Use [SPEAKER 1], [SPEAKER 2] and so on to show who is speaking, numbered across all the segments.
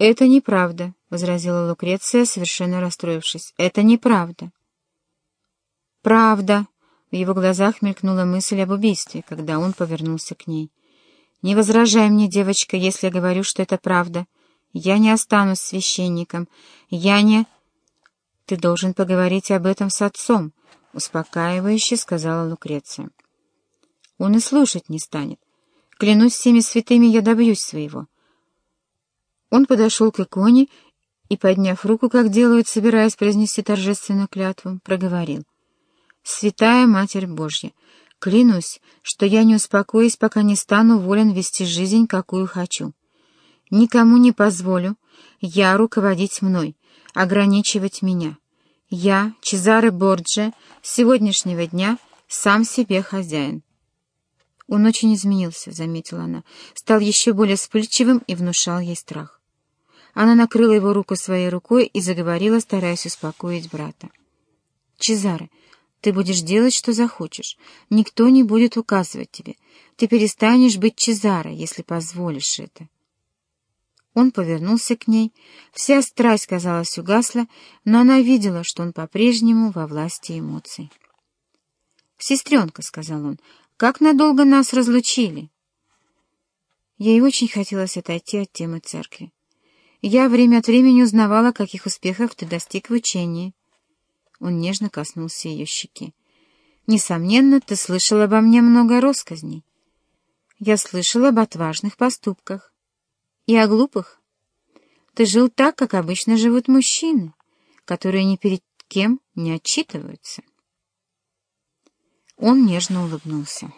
[SPEAKER 1] «Это неправда», — возразила Лукреция, совершенно расстроившись. «Это неправда». «Правда», — в его глазах мелькнула мысль об убийстве, когда он повернулся к ней. «Не возражай мне, девочка, если я говорю, что это правда. Я не останусь священником. Я не...» «Ты должен поговорить об этом с отцом», — успокаивающе сказала Лукреция. «Он и слушать не станет. Клянусь всеми святыми, я добьюсь своего». Он подошел к иконе и, подняв руку, как делают, собираясь произнести торжественную клятву, проговорил. «Святая Матерь Божья, клянусь, что я не успокоюсь, пока не стану волен вести жизнь, какую хочу. Никому не позволю я руководить мной, ограничивать меня. Я, Чезаре Борджи, с сегодняшнего дня сам себе хозяин». «Он очень изменился», — заметила она, — стал еще более вспыльчивым и внушал ей страх. Она накрыла его руку своей рукой и заговорила, стараясь успокоить брата. «Чезаре, ты будешь делать, что захочешь. Никто не будет указывать тебе. Ты перестанешь быть Чезаре, если позволишь это». Он повернулся к ней. Вся страсть, казалось, угасла, но она видела, что он по-прежнему во власти эмоций. «Сестренка», — сказал он, — «как надолго нас разлучили?» Ей очень хотелось отойти от темы церкви. Я время от времени узнавала, каких успехов ты достиг в учении. Он нежно коснулся ее щеки. Несомненно, ты слышал обо мне много россказней. Я слышала об отважных поступках. И о глупых. Ты жил так, как обычно живут мужчины, которые ни перед кем не отчитываются. Он нежно улыбнулся.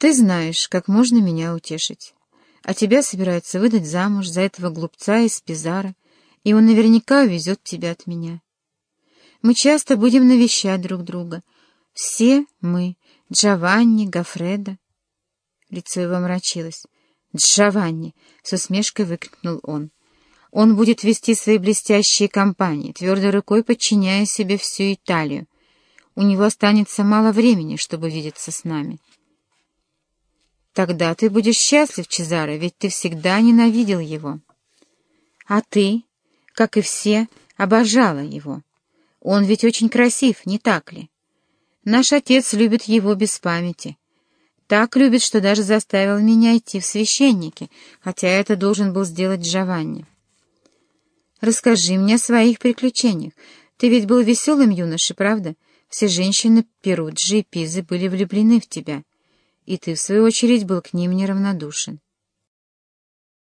[SPEAKER 1] Ты знаешь, как можно меня утешить. А тебя собираются выдать замуж за этого глупца из Пизара, и он наверняка увезет тебя от меня. Мы часто будем навещать друг друга. Все мы, Джованни, Гафреда. Лицо его мрачилось. «Джованни!» — с усмешкой выкрикнул он. «Он будет вести свои блестящие компании, твердой рукой подчиняя себе всю Италию. У него останется мало времени, чтобы видеться с нами». Тогда ты будешь счастлив, Чезаре, ведь ты всегда ненавидел его. А ты, как и все, обожала его. Он ведь очень красив, не так ли? Наш отец любит его без памяти. Так любит, что даже заставил меня идти в священники, хотя это должен был сделать Джованни. Расскажи мне о своих приключениях. Ты ведь был веселым юношей, правда? Все женщины Перуджи и Пизы были влюблены в тебя и ты, в свою очередь, был к ним неравнодушен.